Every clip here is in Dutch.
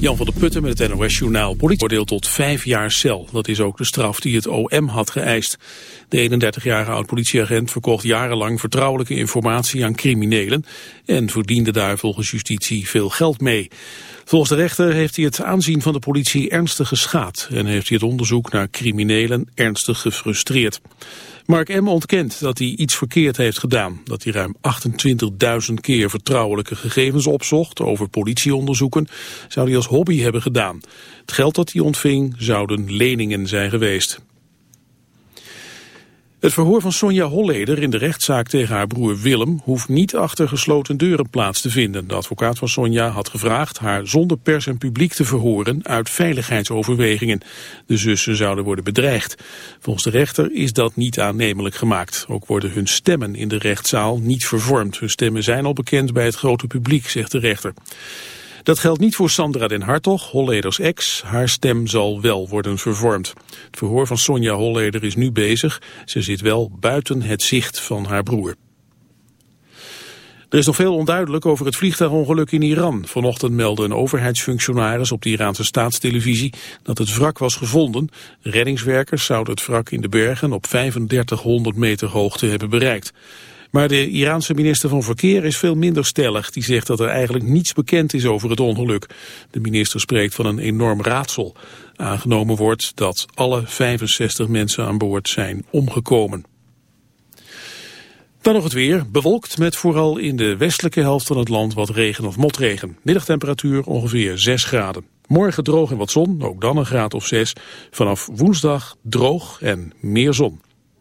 Jan van der Putten met het NOS-journaal. Politie oordeelt tot vijf jaar cel. Dat is ook de straf die het OM had geëist. De 31-jarige oud-politieagent verkocht jarenlang vertrouwelijke informatie aan criminelen... en verdiende daar volgens justitie veel geld mee. Volgens de rechter heeft hij het aanzien van de politie ernstig geschaad... en heeft hij het onderzoek naar criminelen ernstig gefrustreerd. Mark M. ontkent dat hij iets verkeerd heeft gedaan. Dat hij ruim 28.000 keer vertrouwelijke gegevens opzocht over politieonderzoeken, zou hij als hobby hebben gedaan. Het geld dat hij ontving zouden leningen zijn geweest. Het verhoor van Sonja Holleder in de rechtszaak tegen haar broer Willem hoeft niet achter gesloten deuren plaats te vinden. De advocaat van Sonja had gevraagd haar zonder pers en publiek te verhoren uit veiligheidsoverwegingen. De zussen zouden worden bedreigd. Volgens de rechter is dat niet aannemelijk gemaakt. Ook worden hun stemmen in de rechtszaal niet vervormd. Hun stemmen zijn al bekend bij het grote publiek, zegt de rechter. Dat geldt niet voor Sandra den Hartog, Holleders ex. Haar stem zal wel worden vervormd. Het verhoor van Sonja Holleder is nu bezig. Ze zit wel buiten het zicht van haar broer. Er is nog veel onduidelijk over het vliegtuigongeluk in Iran. Vanochtend meldde een overheidsfunctionaris op de Iraanse staatstelevisie dat het wrak was gevonden. Reddingswerkers zouden het wrak in de bergen op 3500 meter hoogte hebben bereikt. Maar de Iraanse minister van Verkeer is veel minder stellig. Die zegt dat er eigenlijk niets bekend is over het ongeluk. De minister spreekt van een enorm raadsel. Aangenomen wordt dat alle 65 mensen aan boord zijn omgekomen. Dan nog het weer. Bewolkt met vooral in de westelijke helft van het land wat regen of motregen. Middagtemperatuur ongeveer 6 graden. Morgen droog en wat zon, ook dan een graad of 6. Vanaf woensdag droog en meer zon.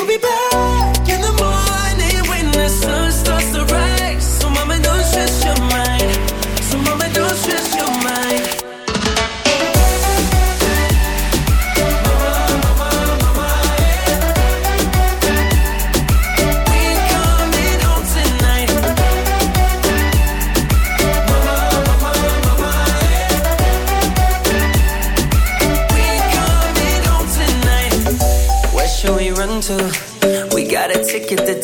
We'll be back.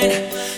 mine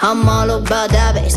I'm all about that bass.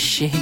shame.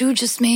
you just made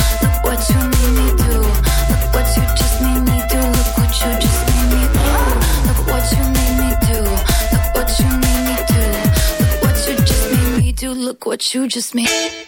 You just made.